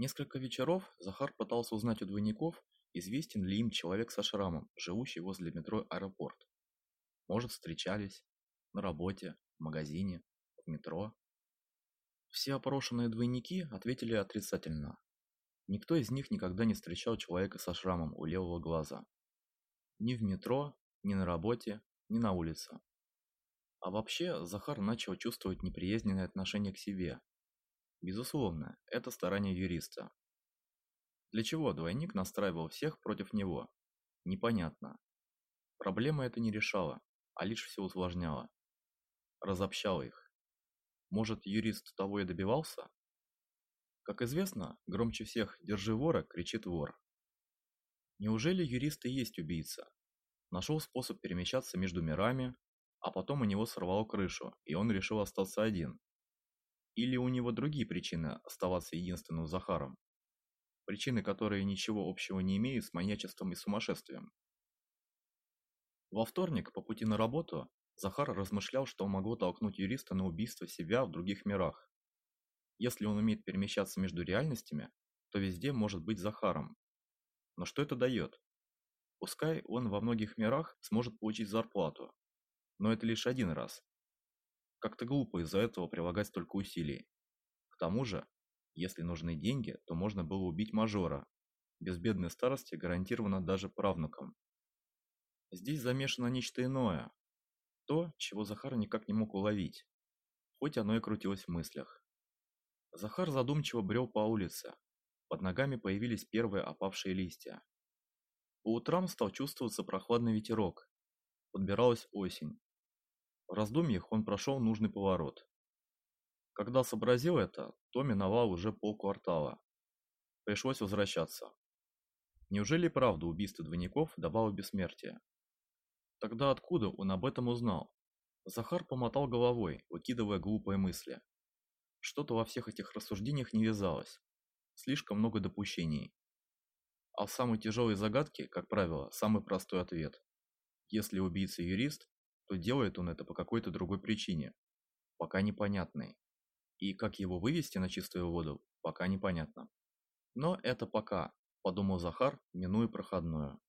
Несколько вечеров Захар пытался узнать у двойников, известен ли им человек со шрамом, живущий возле метро «Аэропорт». Может, встречались на работе, в магазине, в метро. Все опрошенные двойники ответили отрицательно. Никто из них никогда не встречал человека со шрамом у левого глаза. Ни в метро, ни на работе, ни на улице. А вообще, Захар начал чувствовать неприязненное отношение к себе. Безусловно, это старание юриста. Для чего двойник настраивал всех против него? Непонятно. Проблема это не решала, а лишь все усложняла. Разобщала их. Может, юрист того и добивался? Как известно, громче всех «держи вора» кричит вор. Неужели юрист и есть убийца? Нашел способ перемещаться между мирами, а потом у него сорвало крышу, и он решил остаться один. Или у него другие причины оставаться единственным Захаром? Причины, которые ничего общего не имеют с маньячеством и сумасшествием. Во вторник, по пути на работу, Захар размышлял, что могло толкнуть юриста на убийство себя в других мирах. Если он умеет перемещаться между реальностями, то везде может быть Захаром. Но что это дает? Пускай он во многих мирах сможет получить зарплату, но это лишь один раз. Как-то глупо из-за этого прилагать столько усилий. К тому же, если нужны деньги, то можно было убить мажора. Без бедной старости гарантировано даже правнукам. Здесь замешано нечто иное. То, чего Захар никак не мог уловить. Хоть оно и крутилось в мыслях. Захар задумчиво брел по улице. Под ногами появились первые опавшие листья. По утрам стал чувствоваться прохладный ветерок. Подбиралась осень. В раздумьях он прошел нужный поворот. Когда сообразил это, то миновал уже полквартала. Пришлось возвращаться. Неужели правда убийство двойников давало бессмертие? Тогда откуда он об этом узнал? Захар помотал головой, выкидывая глупые мысли. Что-то во всех этих рассуждениях не вязалось. Слишком много допущений. А в самой тяжелой загадке, как правило, самый простой ответ. Если убийца юрист, то делает он это по какой-то другой причине, пока непонятной. И как его вывести на чистую воду, пока непонятно. Но это пока, подумал Захар, минуя проходную.